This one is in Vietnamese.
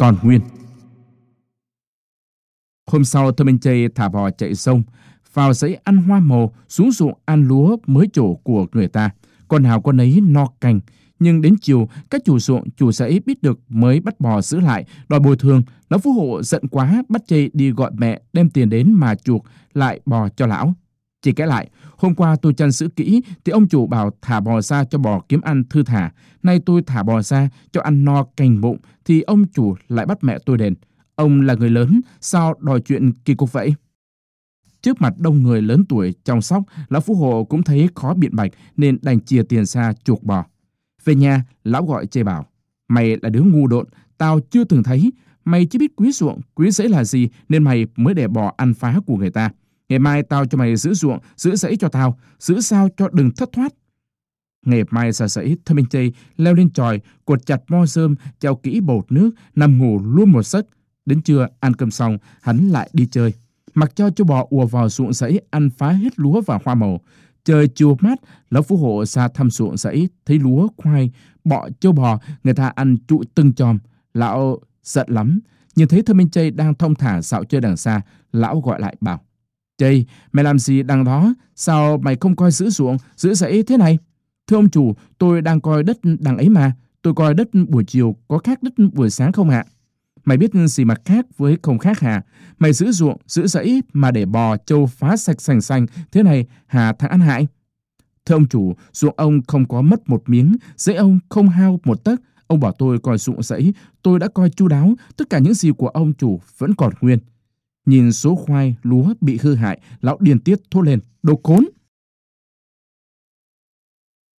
còn nguyên. Hôm sau Thơ Minh Chây thả bò chạy sông, vào dãy ăn hoa màu, xuống ruộng ăn lúa mới chỗ của người ta. Con nào con ấy no cành, nhưng đến chiều, các chủ ruộng, chủ dãy biết được mới bắt bò giữ lại, đòi bồi thường. Lão phú hộ giận quá, bắt chây đi gọi mẹ, đem tiền đến mà chuộc lại bò cho lão. Chỉ kể lại, hôm qua tôi chăn sữa kỹ thì ông chủ bảo thả bò ra cho bò kiếm ăn thư thả. Nay tôi thả bò ra cho ăn no cành bụng thì ông chủ lại bắt mẹ tôi đền. Ông là người lớn, sao đòi chuyện kỳ cục vậy? Trước mặt đông người lớn tuổi trong sóc, lão phú hộ cũng thấy khó biện bạch nên đành chia tiền ra chuộc bò. Về nhà, lão gọi chê bảo, mày là đứa ngu độn, tao chưa từng thấy. Mày chỉ biết quý ruộng, quý dễ là gì nên mày mới để bò ăn phá của người ta. Ngày mai tao cho mày giữ ruộng, giữ dãy cho tao, giữ sao cho đừng thất thoát. Ngày mai xà sẫy, thơ minh chây leo lên tròi, cột chặt mo rơm, treo kỹ bột nước, nằm ngủ luôn một giấc. Đến trưa, ăn cơm xong, hắn lại đi chơi. Mặc cho châu bò ùa vào ruộng rẫy ăn phá hết lúa và hoa màu. Trời chiều mát, lão phú hộ ra thăm ruộng rẫy, thấy lúa, khoai, bọ châu bò, người ta ăn trụi từng chòm. Lão giận lắm, nhìn thấy thơ minh chay đang thông thả dạo chơi đằng xa, lão gọi lại bảo. Đây, mày làm gì đằng đó? Sao mày không coi giữ ruộng, giữ dãy thế này? Thưa ông chủ, tôi đang coi đất đằng ấy mà. Tôi coi đất buổi chiều có khác đất buổi sáng không ạ? Mày biết gì mà khác với không khác hả? Mày giữ ruộng, giữ dãy mà để bò trâu phá sạch sành xanh, thế này hà thằng ăn hại. Thưa ông chủ, ruộng ông không có mất một miếng, dãy ông không hao một tấc. Ông bảo tôi coi ruộng dãy, tôi đã coi chu đáo, tất cả những gì của ông chủ vẫn còn nguyên. Nhìn số khoai, lúa bị hư hại, lão điên tiết thốt lên, đồ cốn!